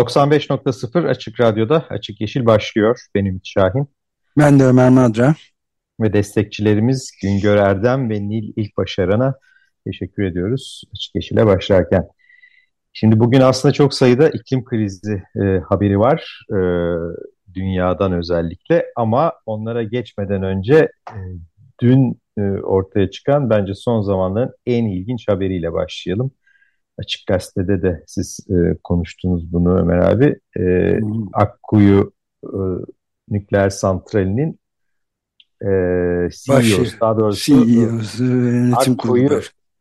...95.0 Açık Radyo'da Açık Yeşil başlıyor. Benim Şahin. Ben de Ömer Madra. Ve destekçilerimiz Güngör Erdem ve Nil İlkbaşaran'a teşekkür ediyoruz Açık Yeşil'e başlarken. Şimdi bugün aslında çok sayıda iklim krizi e, haberi var. E, dünyadan özellikle ama onlara geçmeden önce e, dün e, ortaya çıkan bence son zamanların en ilginç haberiyle başlayalım. Açık Gazete'de de siz e, konuştunuz bunu Ömer abi. E. Akkuyu e, nükleer santralinin e, CEO'su, daha doğrusu CEO'su, yönetim Akkuyu,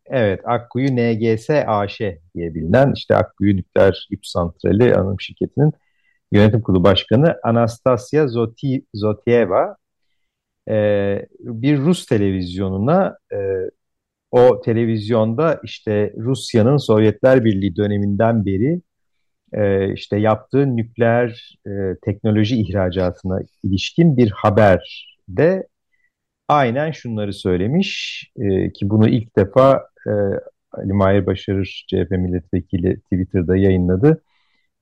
Evet, Akkuyu NGS AŞ diye bilinen işte Akkuyu Nükleer Güç Santrali Anonim Şirketi'nin yönetim kurulu başkanı Anastasia Zoti, Zotieva e, bir Rus televizyonuna e, o televizyonda işte Rusya'nın Sovyetler Birliği döneminden beri e, işte yaptığı nükleer e, teknoloji ihracatına ilişkin bir haberde aynen şunları söylemiş e, ki bunu ilk defa e, Ali Mahir Başarır CHP milletvekili Twitter'da yayınladı.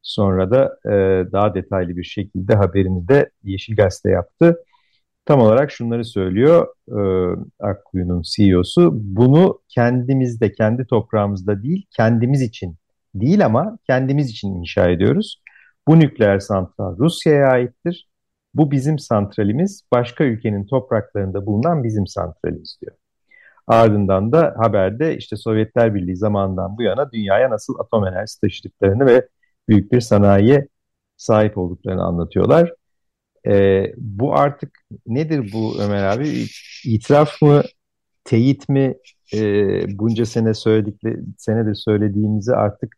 Sonra da e, daha detaylı bir şekilde haberini de Yeşil Gazete yaptı. Tam olarak şunları söylüyor e, Akkuyu'nun CEO'su. Bunu kendimizde, kendi toprağımızda değil, kendimiz için değil ama kendimiz için inşa ediyoruz. Bu nükleer santral Rusya'ya aittir. Bu bizim santralimiz, başka ülkenin topraklarında bulunan bizim santralimiz diyor. Ardından da haberde işte Sovyetler Birliği zamanından bu yana dünyaya nasıl atom enerjisi taşıdıklarını ve büyük bir sanayiye sahip olduklarını anlatıyorlar. Ee, bu artık nedir bu Ömer abi? İtiraf mı, teyit mi? Ee, bunca sene söyledikleri, senedir söylediğimizi artık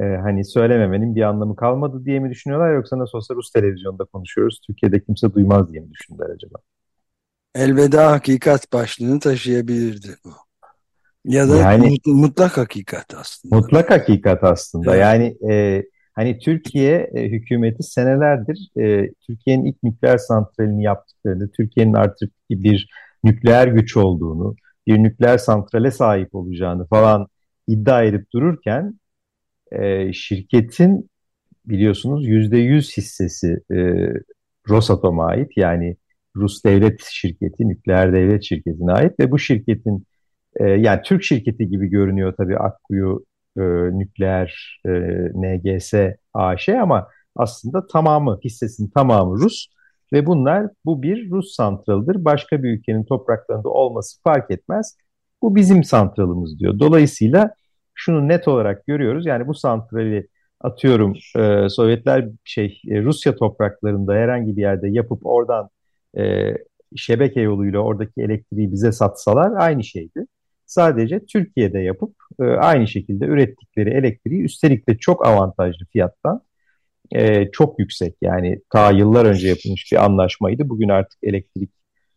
e, hani söylememenin bir anlamı kalmadı diye mi düşünüyorlar yoksa nasıl olsa Rus televizyonda konuşuyoruz, Türkiye'de kimse duymaz diye mi düşündüler acaba? Elveda hakikat başlığını taşıyabilirdi bu. Ya da yani, mutlak hakikat aslında. Mutlak hakikat aslında. Evet. Yani e, hani Türkiye e, hükümeti senelerdir e, Türkiye'nin ilk nükleer santralini yaptıklarını, Türkiye'nin artık bir nükleer güç olduğunu, bir nükleer santrale sahip olacağını falan iddia edip dururken e, şirketin biliyorsunuz yüzde yüz hissesi e, Rosatom'a ait yani Rus devlet şirketi, nükleer devlet şirketine ait ve bu şirketin e, yani Türk şirketi gibi görünüyor tabii Akkuyu e, nükleer e, NGS AŞ ama aslında tamamı hissesinin tamamı Rus ve bunlar bu bir Rus santralıdır. Başka bir ülkenin topraklarında olması fark etmez. Bu bizim santralımız diyor. Dolayısıyla şunu net olarak görüyoruz. Yani bu santrali atıyorum e, Sovyetler şey e, Rusya topraklarında herhangi bir yerde yapıp oradan e, şebeke yoluyla oradaki elektriği bize satsalar aynı şeydi. Sadece Türkiye'de yapıp e, aynı şekilde ürettikleri elektriği üstelik de çok avantajlı fiyattan e, çok yüksek yani ta yıllar önce yapılmış bir anlaşmaydı. Bugün artık elektrik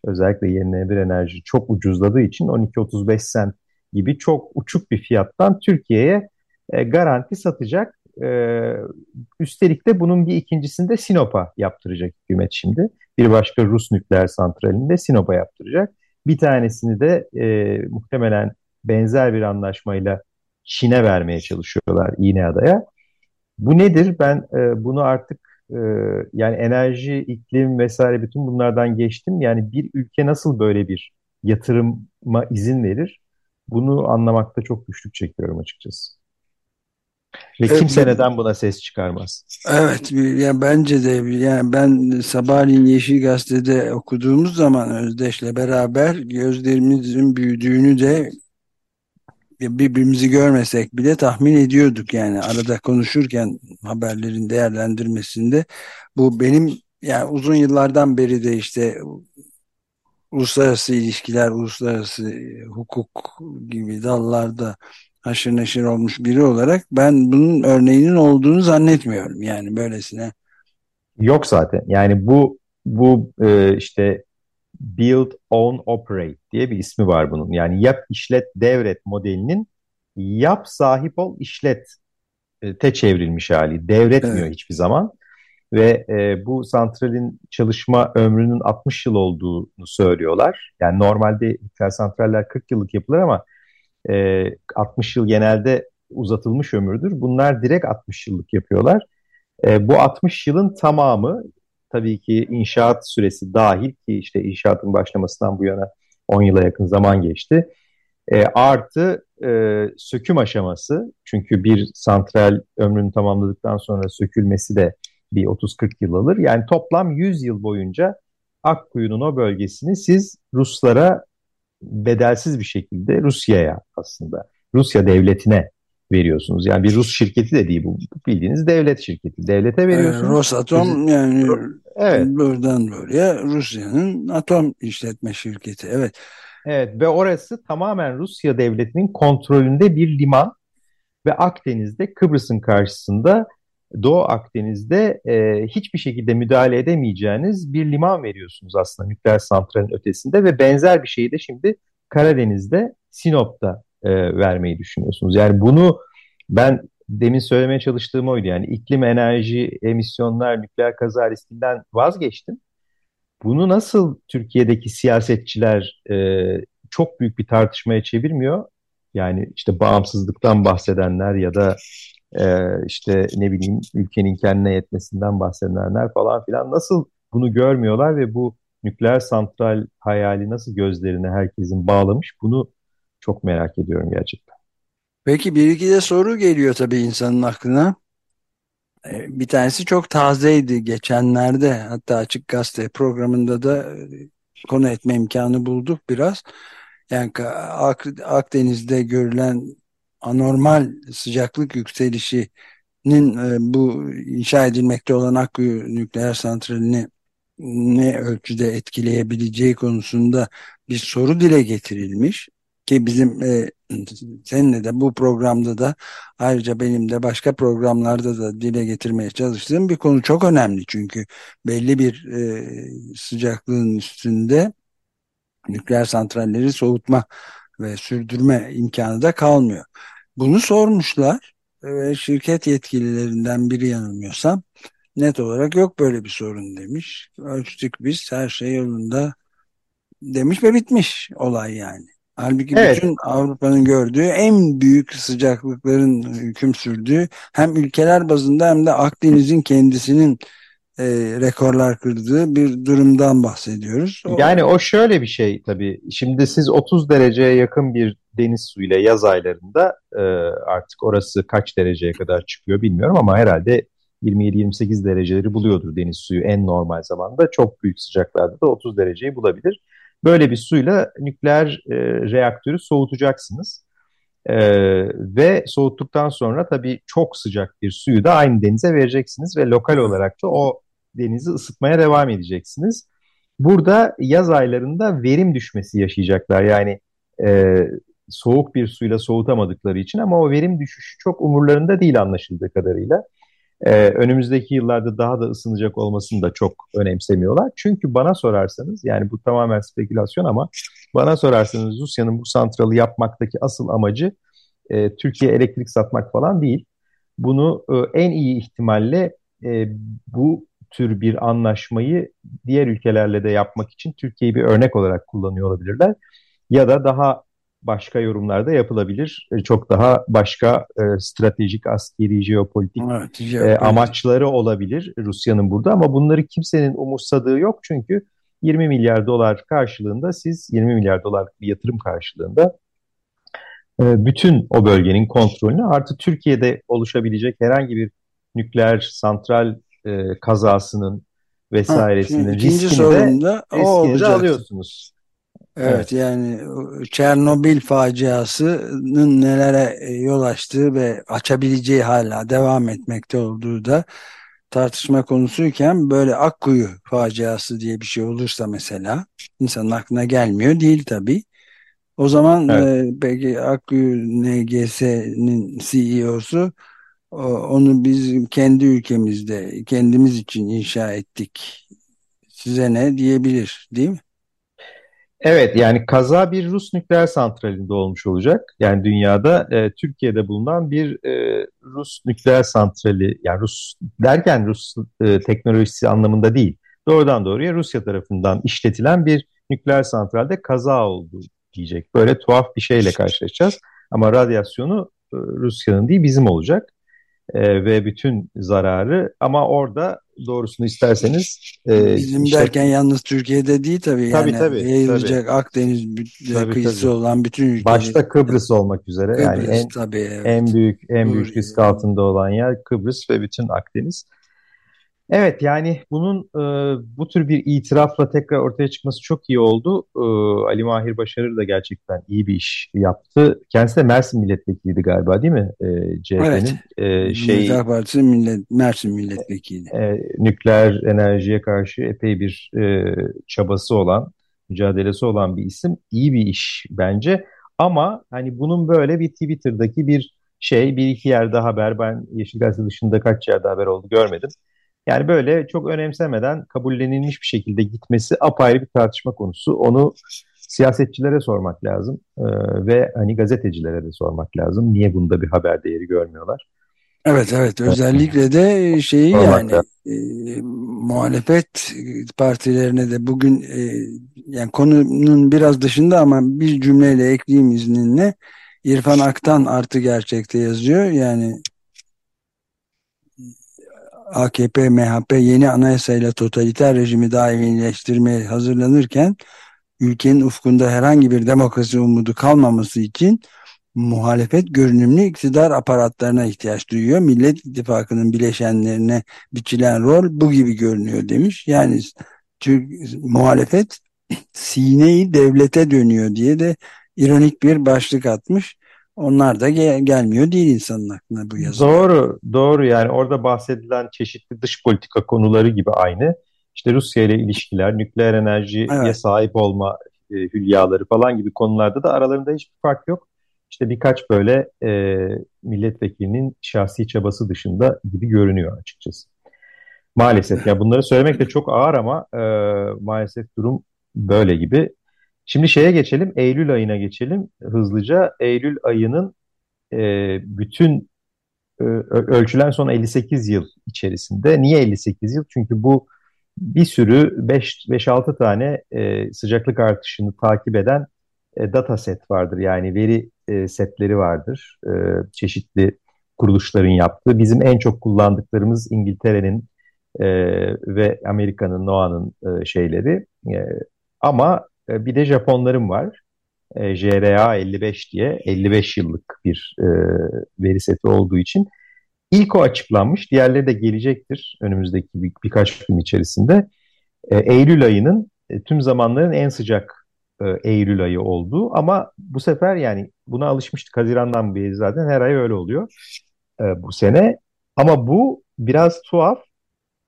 özellikle yenilenebilir enerji çok ucuzladığı için 12-35 sent gibi çok uçuk bir fiyattan Türkiye'ye e, garanti satacak. E, üstelik de bunun bir ikincisini de Sinop'a yaptıracak hükümet şimdi. Bir başka Rus nükleer santralini de Sinop'a yaptıracak. Bir tanesini de e, muhtemelen benzer bir anlaşmayla Çin'e vermeye çalışıyorlar İğneada'ya. Bu nedir? Ben e, bunu artık e, yani enerji, iklim vesaire bütün bunlardan geçtim. Yani bir ülke nasıl böyle bir yatırıma izin verir? Bunu anlamakta çok güçlük çekiyorum açıkçası. Ve evet, kimse neden buna ses çıkarmaz? Evet, yani bence de yani ben sabahleyin Yeşil Gazete'de okuduğumuz zaman Özdeş'le beraber gözlerimizin büyüdüğünü de birbirimizi görmesek bile tahmin ediyorduk yani arada konuşurken haberlerin değerlendirmesinde bu benim yani uzun yıllardan beri de işte uluslararası ilişkiler, uluslararası hukuk gibi dallarda haşır neşir olmuş biri olarak ben bunun örneğinin olduğunu zannetmiyorum. Yani böylesine. Yok zaten. Yani bu bu e, işte Build, Own, Operate diye bir ismi var bunun. Yani yap, işlet, devret modelinin yap, sahip ol, işlet e, te çevrilmiş hali. Devretmiyor evet. hiçbir zaman. Ve e, bu santralin çalışma ömrünün 60 yıl olduğunu söylüyorlar. Yani normalde nükleer santraller 40 yıllık yapılır ama e, 60 yıl genelde uzatılmış ömürdür. Bunlar direkt 60 yıllık yapıyorlar. E, bu 60 yılın tamamı tabii ki inşaat süresi dahil ki işte inşaatın başlamasından bu yana 10 yıla yakın zaman geçti. E, artı e, söküm aşaması çünkü bir santral ömrünü tamamladıktan sonra sökülmesi de bir 30-40 yıl alır. Yani toplam 100 yıl boyunca Akkuyu'nun o bölgesini siz Ruslara bedelsiz bir şekilde Rusya'ya aslında Rusya devletine veriyorsunuz. Yani bir Rus şirketi de değil bu. Bildiğiniz devlet şirketi. Devlete veriyorsunuz. E, Rosatom yani evet. buradan buraya Rusya'nın atom işletme şirketi. Evet. Evet ve orası tamamen Rusya devletinin kontrolünde bir liman ve Akdeniz'de Kıbrıs'ın karşısında Doğu Akdeniz'de e, hiçbir şekilde müdahale edemeyeceğiniz bir liman veriyorsunuz aslında nükleer santralin ötesinde ve benzer bir şeyi de şimdi Karadeniz'de Sinop'ta e, vermeyi düşünüyorsunuz. Yani bunu ben demin söylemeye çalıştığım oydu. Yani iklim, enerji, emisyonlar, nükleer kaza riskinden vazgeçtim. Bunu nasıl Türkiye'deki siyasetçiler e, çok büyük bir tartışmaya çevirmiyor? Yani işte bağımsızlıktan bahsedenler ya da e, işte ne bileyim ülkenin kendine yetmesinden bahsedenler falan filan nasıl bunu görmüyorlar ve bu nükleer santral hayali nasıl gözlerine herkesin bağlamış bunu çok merak ediyorum gerçekten. Peki bir iki de soru geliyor tabii insanın aklına. Ee, bir tanesi çok tazeydi geçenlerde hatta Açık Gazete programında da e, konu etme imkanı bulduk biraz. Yani Akdeniz'de görülen anormal sıcaklık yükselişinin e, bu inşa edilmekte olan Akkuyu nükleer santralini ne ölçüde etkileyebileceği konusunda bir soru dile getirilmiş ki bizim e, seninle de bu programda da ayrıca benim de başka programlarda da dile getirmeye çalıştığım bir konu çok önemli. Çünkü belli bir e, sıcaklığın üstünde nükleer santralleri soğutma ve sürdürme imkanı da kalmıyor. Bunu sormuşlar ve şirket yetkililerinden biri yanılmıyorsam net olarak yok böyle bir sorun demiş. Ölçtük biz her şey yolunda demiş ve bitmiş olay yani. Halbuki evet. bütün Avrupa'nın gördüğü en büyük sıcaklıkların hüküm sürdüğü hem ülkeler bazında hem de Akdeniz'in kendisinin e, rekorlar kırdığı bir durumdan bahsediyoruz. O... Yani o şöyle bir şey tabii. Şimdi siz 30 dereceye yakın bir deniz suyuyla yaz aylarında e, artık orası kaç dereceye kadar çıkıyor bilmiyorum ama herhalde 27-28 dereceleri buluyordur deniz suyu en normal zamanda. Çok büyük sıcaklarda da 30 dereceyi bulabilir. Böyle bir suyla nükleer e, reaktörü soğutacaksınız. E, ve soğuttuktan sonra tabii çok sıcak bir suyu da aynı denize vereceksiniz ve lokal olarak da o denizi ısıtmaya devam edeceksiniz. Burada yaz aylarında verim düşmesi yaşayacaklar. Yani e, soğuk bir suyla soğutamadıkları için ama o verim düşüşü çok umurlarında değil anlaşıldığı kadarıyla. Ee, önümüzdeki yıllarda daha da ısınacak olmasını da çok önemsemiyorlar. Çünkü bana sorarsanız yani bu tamamen spekülasyon ama bana sorarsanız Rusya'nın bu santralı yapmaktaki asıl amacı e, Türkiye elektrik satmak falan değil. Bunu e, en iyi ihtimalle e, bu tür bir anlaşmayı diğer ülkelerle de yapmak için Türkiye'yi bir örnek olarak kullanıyor olabilirler. Ya da daha başka yorumlarda yapılabilir. E, çok daha başka e, stratejik, askeri, jeopolitik, evet, E, amaçları olabilir Rusya'nın burada ama bunları kimsenin umursadığı yok çünkü 20 milyar dolar karşılığında siz 20 milyar dolar bir yatırım karşılığında e, bütün o bölgenin kontrolünü artı Türkiye'de oluşabilecek herhangi bir nükleer santral e, kazasının vesairesinin ha, riskini de, riskini de alıyorsunuz. Evet, evet yani Çernobil faciasının nelere e, yol açtığı ve açabileceği hala devam etmekte olduğu da tartışma konusuyken böyle Akkuyu faciası diye bir şey olursa mesela insanın aklına gelmiyor değil tabii. O zaman evet. e, peki Akgü NGS'nin CEO'su onu biz kendi ülkemizde kendimiz için inşa ettik. Size ne diyebilir değil mi? Evet yani kaza bir Rus nükleer santralinde olmuş olacak. Yani dünyada e, Türkiye'de bulunan bir e, Rus nükleer santrali yani Rus derken Rus e, teknolojisi anlamında değil. Doğrudan doğruya Rusya tarafından işletilen bir nükleer santralde kaza oldu diyecek. Böyle tuhaf bir şeyle karşılaşacağız. Ama radyasyonu e, Rusya'nın değil bizim olacak e, ve bütün zararı ama orada doğrusunu isterseniz e, bizim işte, derken yalnız Türkiye'de değil tabii, tabii yani tabii, yayılacak tabii. Akdeniz tabii, kıyısı tabii. olan bütün ülkeler başta Kıbrıs olmak üzere Kıbrıs, yani en tabii, evet. en büyük en büyük risk altında olan yer Kıbrıs ve bütün Akdeniz. Evet yani bunun e, bu tür bir itirafla tekrar ortaya çıkması çok iyi oldu. E, Ali Mahir Başarır da gerçekten iyi bir iş yaptı. Kendisi de Mersin milletvekiliydi galiba değil mi? E, CHP'nin. Evet. E, şey, Partisi millet, Mersin milletvekili. E, nükleer enerjiye karşı epey bir e, çabası olan, mücadelesi olan bir isim. İyi bir iş bence. Ama hani bunun böyle bir Twitter'daki bir şey, bir iki yerde haber, ben Yeşil Gazete dışında kaç yerde haber oldu görmedim yani böyle çok önemsemeden kabullenilmiş bir şekilde gitmesi apayrı bir tartışma konusu. Onu siyasetçilere sormak lazım ee, ve hani gazetecilere de sormak lazım. Niye bunda bir haber değeri görmüyorlar? Evet evet özellikle de şeyi yani e, muhalefet partilerine de bugün e, yani konunun biraz dışında ama bir cümleyle ekleyeyim izninle İrfan Aktan artı gerçekte yazıyor yani AKP, MHP yeni anayasayla totaliter rejimi daimileştirmeye hazırlanırken ülkenin ufkunda herhangi bir demokrasi umudu kalmaması için muhalefet görünümlü iktidar aparatlarına ihtiyaç duyuyor. Millet İttifakı'nın bileşenlerine biçilen rol bu gibi görünüyor demiş. Yani Türk muhalefet sineyi devlete dönüyor diye de ironik bir başlık atmış. Onlar da gel gelmiyor değil insanın aklına bu yazı. Doğru, doğru yani orada bahsedilen çeşitli dış politika konuları gibi aynı. İşte Rusya ile ilişkiler, nükleer enerjiye evet. sahip olma e, hülyaları falan gibi konularda da aralarında hiçbir fark yok. İşte birkaç böyle e, milletvekilinin şahsi çabası dışında gibi görünüyor açıkçası. Maalesef ya bunları söylemek de çok ağır ama e, maalesef durum böyle gibi. Şimdi şeye geçelim, Eylül ayına geçelim hızlıca. Eylül ayının e, bütün e, ölçülen son 58 yıl içerisinde. Niye 58 yıl? Çünkü bu bir sürü 5-6 tane e, sıcaklık artışını takip eden e, data set vardır. Yani veri e, setleri vardır. E, çeşitli kuruluşların yaptığı. Bizim en çok kullandıklarımız İngiltere'nin e, ve Amerika'nın, NOAA'nın e, şeyleri. E, ama bir de Japonların var. E, JRA 55 diye 55 yıllık bir e, veri seti olduğu için ilk o açıklanmış. Diğerleri de gelecektir önümüzdeki bir, birkaç gün içerisinde. E, Eylül ayının e, tüm zamanların en sıcak e, Eylül ayı olduğu ama bu sefer yani buna alışmıştık Haziran'dan beri zaten her ay öyle oluyor e, bu sene. Ama bu biraz tuhaf.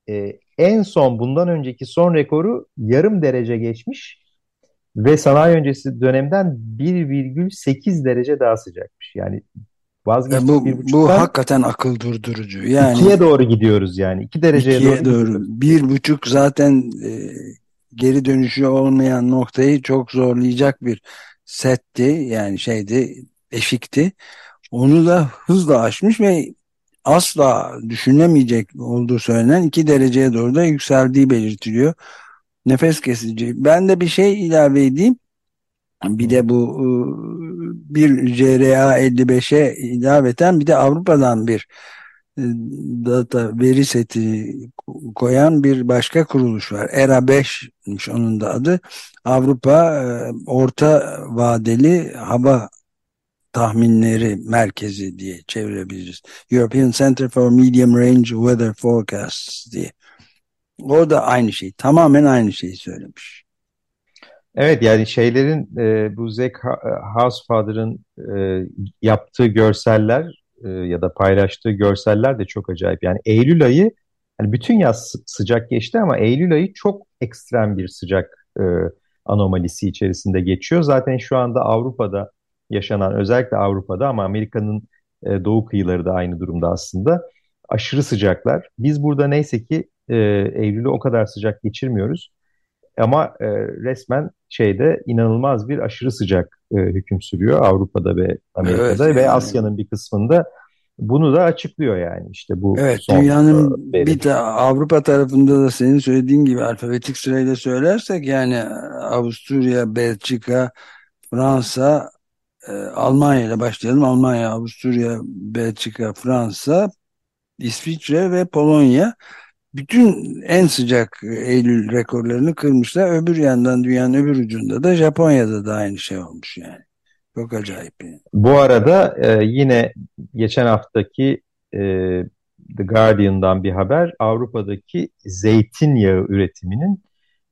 E, en son bundan önceki son rekoru yarım derece geçmiş ve sanayi öncesi dönemden 1,8 derece daha sıcakmış. Yani vazgeçtik bu, Bu hakikaten akıl durdurucu. Yani ikiye doğru gidiyoruz yani. iki dereceye ikiye doğru. doğru. Bir buçuk zaten e, geri dönüşü olmayan noktayı çok zorlayacak bir setti. Yani şeydi, eşikti. Onu da hızla aşmış ve asla düşünemeyecek olduğu söylenen iki dereceye doğru da yükseldiği belirtiliyor. Nefes kesici. Ben de bir şey ilave edeyim. Bir de bu ıı, bir CRA 55'e ilaveten bir de Avrupa'dan bir ıı, data veri seti koyan bir başka kuruluş var. ERA 5'miş onun da adı. Avrupa ıı, Orta Vadeli Hava Tahminleri Merkezi diye çevirebiliriz. European Center for Medium Range Weather Forecasts diye. O da aynı şey. Tamamen aynı şeyi söylemiş. Evet yani şeylerin e, bu Zack Housefather'ın e, yaptığı görseller e, ya da paylaştığı görseller de çok acayip. Yani Eylül ayı yani bütün yaz sıcak geçti ama Eylül ayı çok ekstrem bir sıcak e, anomalisi içerisinde geçiyor. Zaten şu anda Avrupa'da yaşanan özellikle Avrupa'da ama Amerika'nın e, doğu kıyıları da aynı durumda aslında. Aşırı sıcaklar. Biz burada neyse ki e, Eylül'ü o kadar sıcak geçirmiyoruz. Ama e, resmen şeyde inanılmaz bir aşırı sıcak e, hüküm sürüyor Avrupa'da ve Amerika'da evet, ve yani. Asya'nın bir kısmında. Bunu da açıklıyor yani işte bu Evet son, dünyanın e, bir de Avrupa tarafında da senin söylediğin gibi alfabetik sırayla söylersek yani Avusturya, Belçika, Fransa, e, Almanya ile başlayalım. Almanya, Avusturya, Belçika, Fransa, İsviçre ve Polonya bütün en sıcak Eylül rekorlarını kırmışlar. Öbür yandan dünyanın öbür ucunda da Japonya'da da aynı şey olmuş yani. Çok acayip. Yani. Bu arada e, yine geçen haftaki e, The Guardian'dan bir haber Avrupa'daki zeytinyağı üretiminin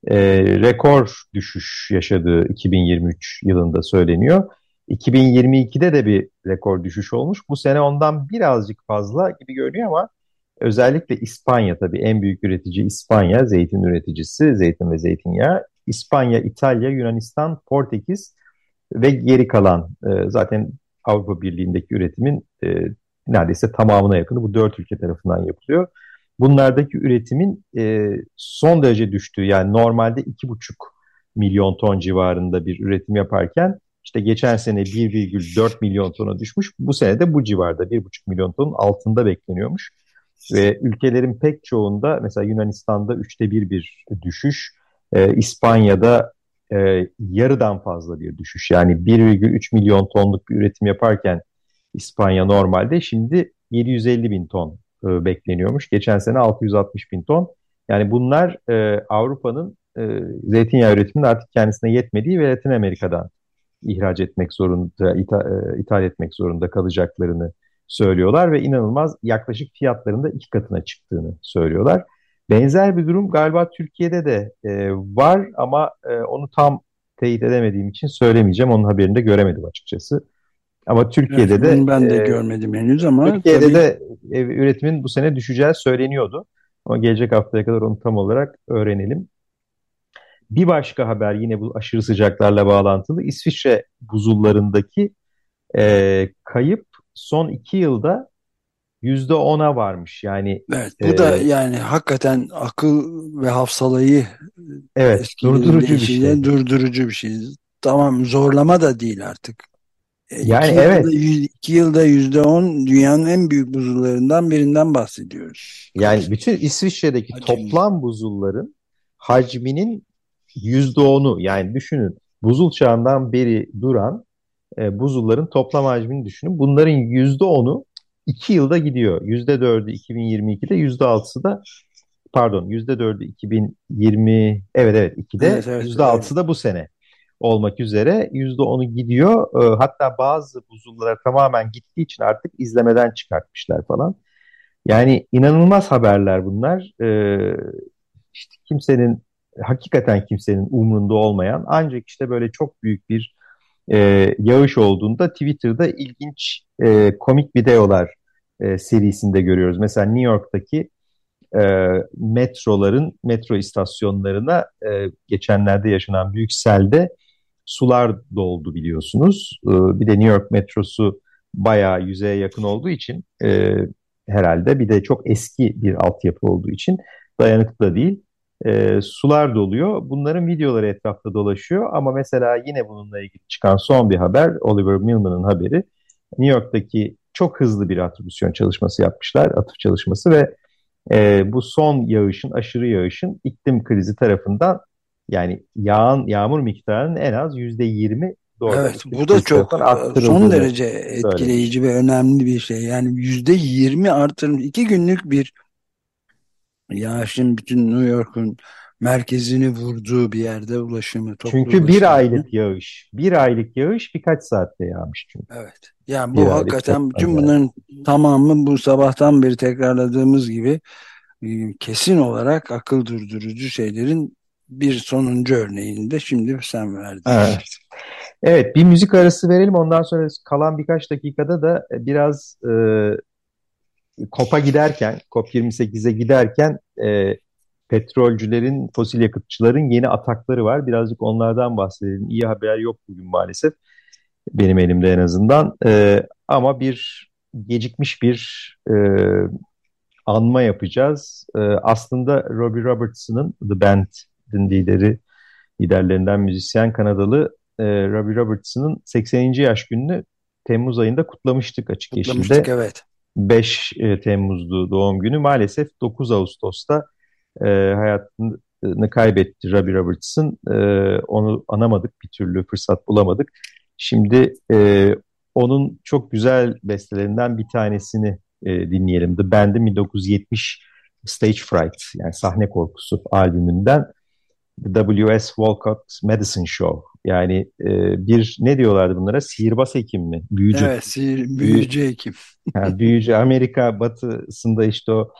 e, rekor düşüş yaşadığı 2023 yılında söyleniyor. 2022'de de bir rekor düşüş olmuş. Bu sene ondan birazcık fazla gibi görünüyor ama özellikle İspanya tabii en büyük üretici İspanya, zeytin üreticisi, zeytin ve zeytinyağı. İspanya, İtalya, Yunanistan, Portekiz ve geri kalan e, zaten Avrupa Birliği'ndeki üretimin e, neredeyse tamamına yakını bu dört ülke tarafından yapılıyor. Bunlardaki üretimin e, son derece düştüğü yani normalde iki buçuk milyon ton civarında bir üretim yaparken işte geçen sene 1,4 milyon tona düşmüş. Bu sene de bu civarda 1,5 milyon tonun altında bekleniyormuş. Ve ülkelerin pek çoğunda mesela Yunanistan'da üçte bir bir düşüş, e, İspanya'da e, yarıdan fazla bir düşüş. Yani 1,3 milyon tonluk bir üretim yaparken İspanya normalde şimdi 750 bin ton e, bekleniyormuş. Geçen sene 660 bin ton. Yani bunlar e, Avrupa'nın e, zeytinyağı üretiminin artık kendisine yetmediği ve Latin Amerika'dan ihraç etmek zorunda, ithal, e, ithal etmek zorunda kalacaklarını söylüyorlar ve inanılmaz yaklaşık fiyatlarında iki katına çıktığını söylüyorlar. Benzer bir durum galiba Türkiye'de de e, var ama e, onu tam teyit edemediğim için söylemeyeceğim. Onun haberini de göremedim açıkçası. Ama Türkiye'de evet, de ben de e, görmedim henüz ama Türkiye'de tabii... de e, üretimin bu sene düşeceği söyleniyordu. Ama gelecek haftaya kadar onu tam olarak öğrenelim. Bir başka haber yine bu aşırı sıcaklarla bağlantılı. İsviçre buzullarındaki e, kayıp son iki yılda yüzde ona varmış. Yani evet, bu e, da yani hakikaten akıl ve hafsalayı evet durdurucu bir şey. Durdurucu bir şey. Tamam zorlama da değil artık. E, yani iki evet. Yılda, iki yılda yüzde on dünyanın en büyük buzullarından birinden bahsediyoruz. Yani bütün İsviçre'deki Hacim. toplam buzulların hacminin yüzde onu yani düşünün buzul çağından beri duran e, buzulların toplam hacmini düşünün. Bunların yüzde onu iki yılda gidiyor. Yüzde dördü 2022'de yüzde altısı da pardon yüzde dördü 2020 evet evet 2'de evet, evet, yüzde altısı da bu sene olmak üzere yüzde onu gidiyor. E, hatta bazı buzullara tamamen gittiği için artık izlemeden çıkartmışlar falan. Yani inanılmaz haberler bunlar. E, işte kimsenin hakikaten kimsenin umrunda olmayan ancak işte böyle çok büyük bir e, yağış olduğunda Twitter'da ilginç e, komik videolar e, serisinde görüyoruz. Mesela New York'taki e, metroların, metro istasyonlarına e, geçenlerde yaşanan büyük selde sular doldu biliyorsunuz. E, bir de New York metrosu bayağı yüzeye yakın olduğu için e, herhalde bir de çok eski bir altyapı olduğu için dayanıklı da değil e, sular doluyor. Bunların videoları etrafta dolaşıyor ama mesela yine bununla ilgili çıkan son bir haber Oliver Millman'ın haberi New York'taki çok hızlı bir atribüsyon çalışması yapmışlar, atıf çalışması ve e, bu son yağışın, aşırı yağışın iklim krizi tarafından yani yağın yağmur miktarının en az yüzde yirmi Evet bu da çok e, son derece etkileyici söylemiş. ve önemli bir şey. Yani yüzde yirmi artırım iki günlük bir yağışın bütün New York'un merkezini vurduğu bir yerde ulaşımı. Çünkü ulaşımı. bir aylık yağış. Bir aylık yağış birkaç saatte yağmış çünkü. Evet. Yani bu bir hakikaten bütün bunların tamamı bu sabahtan beri tekrarladığımız gibi e, kesin olarak akıl durdurucu şeylerin bir sonuncu örneğini de şimdi sen verdin. Evet. Evet bir müzik arası verelim ondan sonra kalan birkaç dakikada da biraz e, COP'a giderken, COP28'e giderken e, petrolcülerin, fosil yakıtçıların yeni atakları var. Birazcık onlardan bahsedelim. İyi haber yok bugün maalesef. Benim elimde en azından. E, ama bir gecikmiş bir e, anma yapacağız. E, aslında Robbie Robertson'ın The Band'in lideri, liderlerinden müzisyen Kanadalı e, Robbie Robertson'ın 80. yaş gününü Temmuz ayında kutlamıştık açık kutlamıştık, yeşilde. evet. 5 e, Temmuz'du doğum günü. Maalesef 9 Ağustos'ta e, hayatını kaybetti Robbie Robertson. E, onu anamadık bir türlü fırsat bulamadık. Şimdi e, onun çok güzel bestelerinden bir tanesini e, dinleyelim. The Band'in 1970 Stage Fright yani sahne korkusu albümünden The W.S. Walcott Medicine Show. Yani e, bir ne diyorlardı bunlara? Sihirbaz hekim mi? Büyücü. Evet, sihir, büyücü hekim. yani büyücü Amerika batısında işte o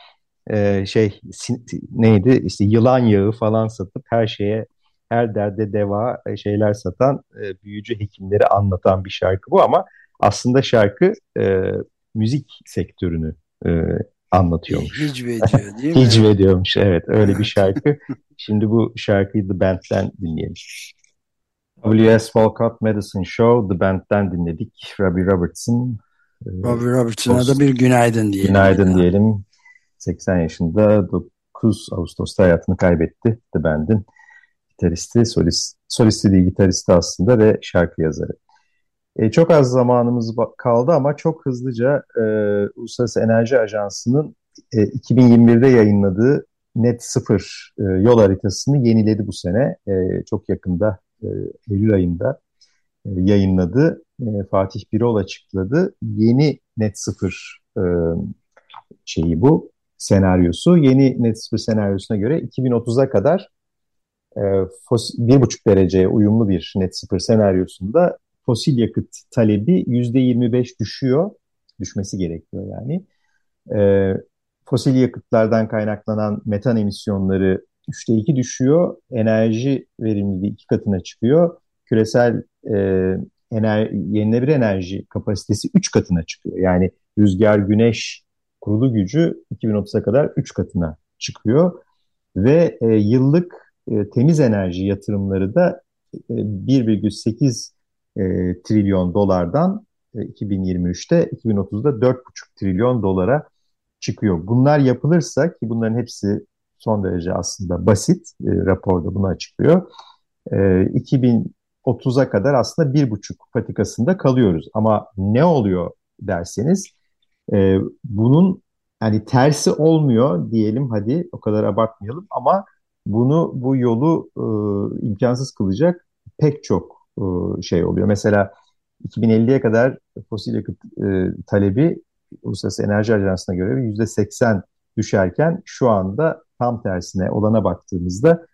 e, şey neydi? İşte yılan yağı falan satıp her şeye her derde deva e, şeyler satan e, büyücü hekimleri anlatan bir şarkı bu ama aslında şarkı e, müzik sektörünü e, anlatıyormuş. Hicve ediyor değil mi? Hicve diyormuş evet öyle bir şarkı. Şimdi bu şarkıyı The Band'den dinleyelim. W.S. Walcott Medicine Show The Band'den dinledik. Robbie Robertson. E, Robbie Robertson'a da bir günaydın diyelim. Günaydın diyelim. 80 yaşında 9 Ağustos'ta hayatını kaybetti The Band'in gitaristi, solist, solisti değil gitaristi aslında ve şarkı yazarı. E, çok az zamanımız kaldı ama çok hızlıca e, Uluslararası Enerji Ajansı'nın e, 2021'de yayınladığı Net Sıfır e, yol haritasını yeniledi bu sene. E, çok yakında e, Eylül ayında e, yayınladı. E, Fatih Birol açıkladı. Yeni Net Sıfır şeyi bu senaryosu. Yeni Net Sıfır senaryosuna göre 2030'a kadar bir buçuk dereceye uyumlu bir Net Sıfır senaryosunda fosil yakıt talebi %25 düşüyor. Düşmesi gerekiyor yani. Fosil yakıtlardan kaynaklanan metan emisyonları 3'te 2 düşüyor. Enerji verimliliği iki katına çıkıyor. Küresel e, ener, yenilenebilir enerji kapasitesi 3 katına çıkıyor. Yani rüzgar, güneş kurulu gücü 2030'a kadar 3 katına çıkıyor. Ve e, yıllık e, temiz enerji yatırımları da e, 1,8 e, trilyon dolardan e, 2023'te 2030'da 4,5 trilyon dolara çıkıyor. Bunlar yapılırsa ki bunların hepsi son derece aslında basit e, raporda bunu açıklıyor. E, 2030'a kadar aslında bir buçuk patikasında kalıyoruz. Ama ne oluyor derseniz e, bunun yani tersi olmuyor diyelim hadi o kadar abartmayalım ama bunu bu yolu e, imkansız kılacak pek çok e, şey oluyor. Mesela 2050'ye kadar fosil yakıt e, talebi Uluslararası Enerji Ajansı'na göre %80 düşerken şu anda tam tersine olana baktığımızda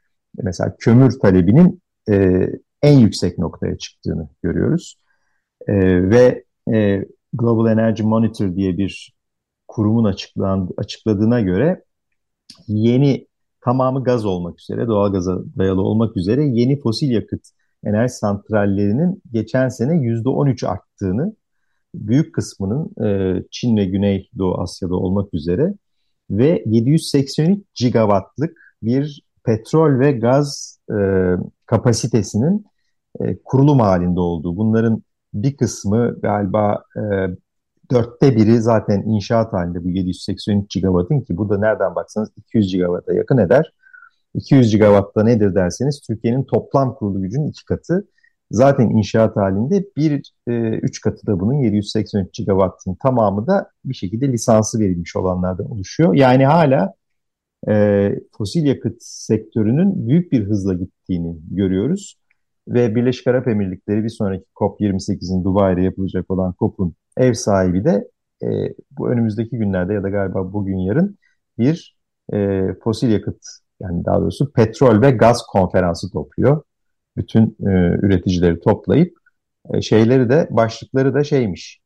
mesela kömür talebinin e, en yüksek noktaya çıktığını görüyoruz. E, ve e, Global Energy Monitor diye bir kurumun açıkladığına göre yeni tamamı gaz olmak üzere, doğal gaza dayalı olmak üzere yeni fosil yakıt enerji santrallerinin geçen sene %13 arttığını, büyük kısmının e, Çin ve Güneydoğu Asya'da olmak üzere ve 783 gigawattlık bir petrol ve gaz e, kapasitesinin e, kurulum halinde olduğu. Bunların bir kısmı galiba e, dörtte biri zaten inşaat halinde bu 783 gigawattın ki bu da nereden baksanız 200 gigawatta yakın eder. 200 gigawatta nedir derseniz Türkiye'nin toplam kurulu gücünün iki katı. Zaten inşaat halinde bir e, üç katı da bunun 783 gigawattın tamamı da bir şekilde lisansı verilmiş olanlardan oluşuyor. Yani hala e, fosil yakıt sektörünün büyük bir hızla gittiğini görüyoruz. Ve Birleşik Arap Emirlikleri bir sonraki COP28'in Dubai'de yapılacak olan COP'un ev sahibi de e, bu önümüzdeki günlerde ya da galiba bugün yarın bir e, fosil yakıt yani daha doğrusu petrol ve gaz konferansı topluyor. Bütün e, üreticileri toplayıp e, şeyleri de başlıkları da şeymiş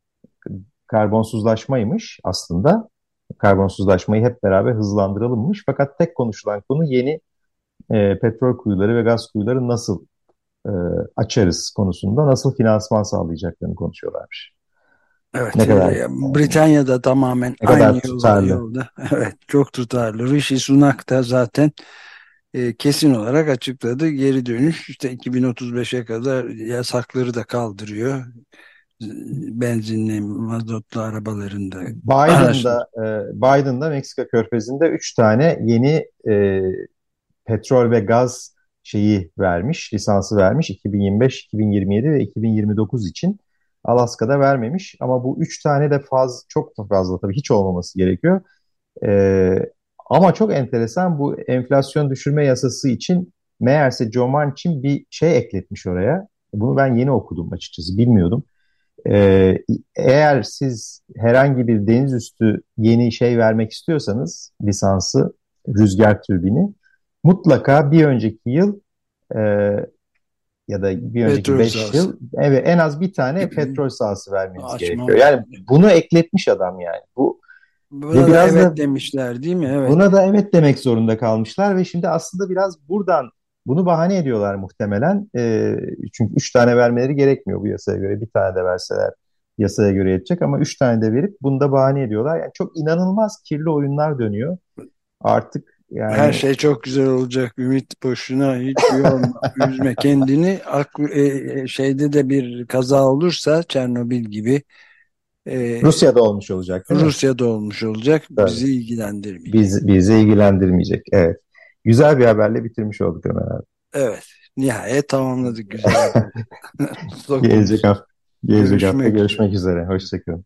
karbonsuzlaşmaymış aslında. Karbonsuzlaşmayı hep beraber hızlandıralımmış. Fakat tek konuşulan konu yeni e, petrol kuyuları ve gaz kuyuları nasıl e, açarız konusunda nasıl finansman sağlayacaklarını konuşuyorlarmış. Evet, ne kadar Britanya'da tamamen ne aynı tutarlı. yolda. Evet, çok tutarlı. Rishi Sunak da zaten e, kesin olarak açıkladı. Geri dönüş işte 2035'e kadar yasakları da kaldırıyor. Benzinli, mazotlu arabalarında. Biden'da e, Biden'da Meksika Körfezi'nde 3 tane yeni e, petrol ve gaz şeyi vermiş, lisansı vermiş 2025, 2027 ve 2029 için. Alaska'da vermemiş ama bu üç tane de faz çok fazla tabii hiç olmaması gerekiyor. Ee, ama çok enteresan bu enflasyon düşürme yasası için meğerse Joe Manchin bir şey ekletmiş oraya. Bunu ben yeni okudum açıkçası bilmiyordum. Ee, eğer siz herhangi bir deniz üstü yeni şey vermek istiyorsanız lisansı rüzgar türbini mutlaka bir önceki yıl e, ya da bir önceki 5 yıl evet en az bir tane petrol sahası vermeniz Açmam. gerekiyor. Yani bunu ekletmiş adam yani. Bu Buna da biraz evet da, demişler değil mi? Evet. Buna da evet demek zorunda kalmışlar ve şimdi aslında biraz buradan bunu bahane ediyorlar muhtemelen. E, çünkü üç tane vermeleri gerekmiyor bu yasaya göre. Bir tane de verseler yasaya göre yetecek ama üç tane de verip bunu da bahane ediyorlar. Yani çok inanılmaz kirli oyunlar dönüyor. Artık yani... Her şey çok güzel olacak. Ümit boşuna hiç yorma, üzme kendini. E, e, şeyde de bir kaza olursa Çernobil gibi e, Rusya'da olmuş olacak. Rusya'da olmuş olacak. Tabii. Bizi ilgilendirmeyecek. Biz, bizi ilgilendirmeyecek. Evet. Güzel bir haberle bitirmiş olduk Ömer abi. Evet. Nihayet tamamladık güzel. gelecek hafta, gelecek görüşmek hafta görüşmek üzere. Hoşçakalın.